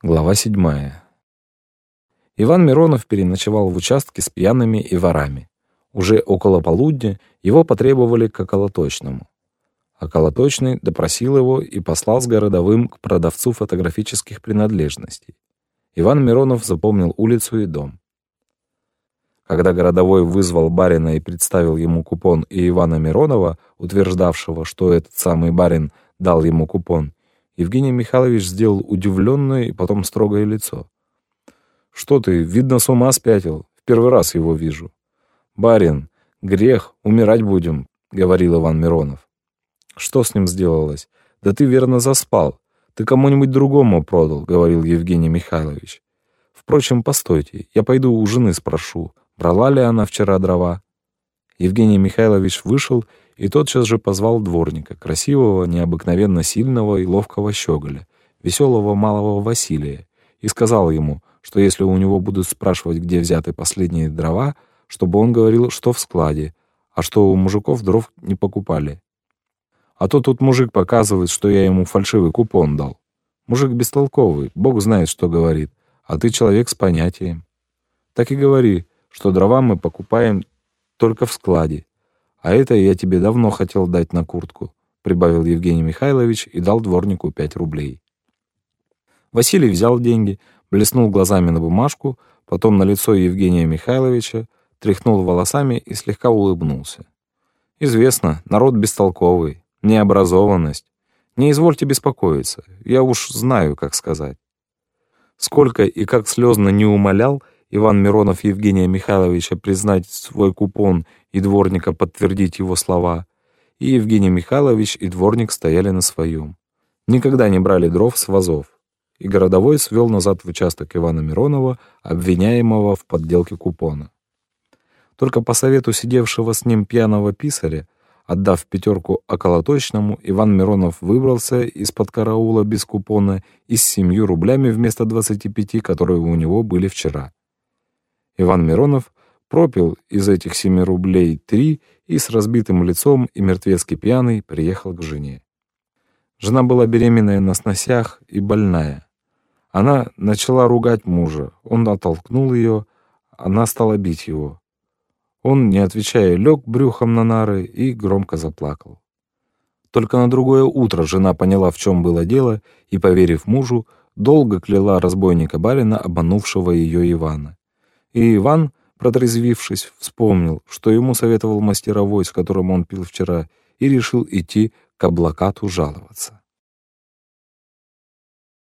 Глава седьмая. Иван Миронов переночевал в участке с пьяными и ворами. Уже около полудня его потребовали к околоточному. Околоточный допросил его и послал с городовым к продавцу фотографических принадлежностей. Иван Миронов запомнил улицу и дом. Когда городовой вызвал барина и представил ему купон и Ивана Миронова, утверждавшего, что этот самый барин дал ему купон, Евгений Михайлович сделал удивленное и потом строгое лицо. «Что ты, видно, с ума спятил. В первый раз его вижу». «Барин, грех, умирать будем», — говорил Иван Миронов. «Что с ним сделалось? Да ты верно заспал. Ты кому-нибудь другому продал», — говорил Евгений Михайлович. «Впрочем, постойте, я пойду у жены спрошу, брала ли она вчера дрова». Евгений Михайлович вышел и тотчас же позвал дворника, красивого, необыкновенно сильного и ловкого щеголя, веселого малого Василия, и сказал ему, что если у него будут спрашивать, где взяты последние дрова, чтобы он говорил, что в складе, а что у мужиков дров не покупали. А то тут мужик показывает, что я ему фальшивый купон дал. Мужик бестолковый, бог знает, что говорит, а ты человек с понятием. Так и говори, что дрова мы покупаем только в складе, а это я тебе давно хотел дать на куртку», — прибавил Евгений Михайлович и дал дворнику пять рублей. Василий взял деньги, блеснул глазами на бумажку, потом на лицо Евгения Михайловича, тряхнул волосами и слегка улыбнулся. «Известно, народ бестолковый, необразованность. Не извольте беспокоиться, я уж знаю, как сказать». Сколько и как слезно не умолял Иван Миронов Евгения Михайловича признать свой купон и дворника подтвердить его слова, и Евгений Михайлович и дворник стояли на своем. Никогда не брали дров с вазов, и городовой свел назад в участок Ивана Миронова, обвиняемого в подделке купона. Только по совету сидевшего с ним пьяного писаря, отдав пятерку околоточному, Иван Миронов выбрался из-под караула без купона и с семью рублями вместо двадцати пяти, которые у него были вчера. Иван Миронов пропил из этих семи рублей три и с разбитым лицом и мертвецки пьяный приехал к жене. Жена была беременная на сносях и больная. Она начала ругать мужа, он оттолкнул ее, она стала бить его. Он, не отвечая, лег брюхом на нары и громко заплакал. Только на другое утро жена поняла, в чем было дело, и, поверив мужу, долго кляла разбойника барина, обманувшего ее Ивана. И Иван, протрезвившись, вспомнил, что ему советовал мастеровой, с которым он пил вчера, и решил идти к облакату жаловаться.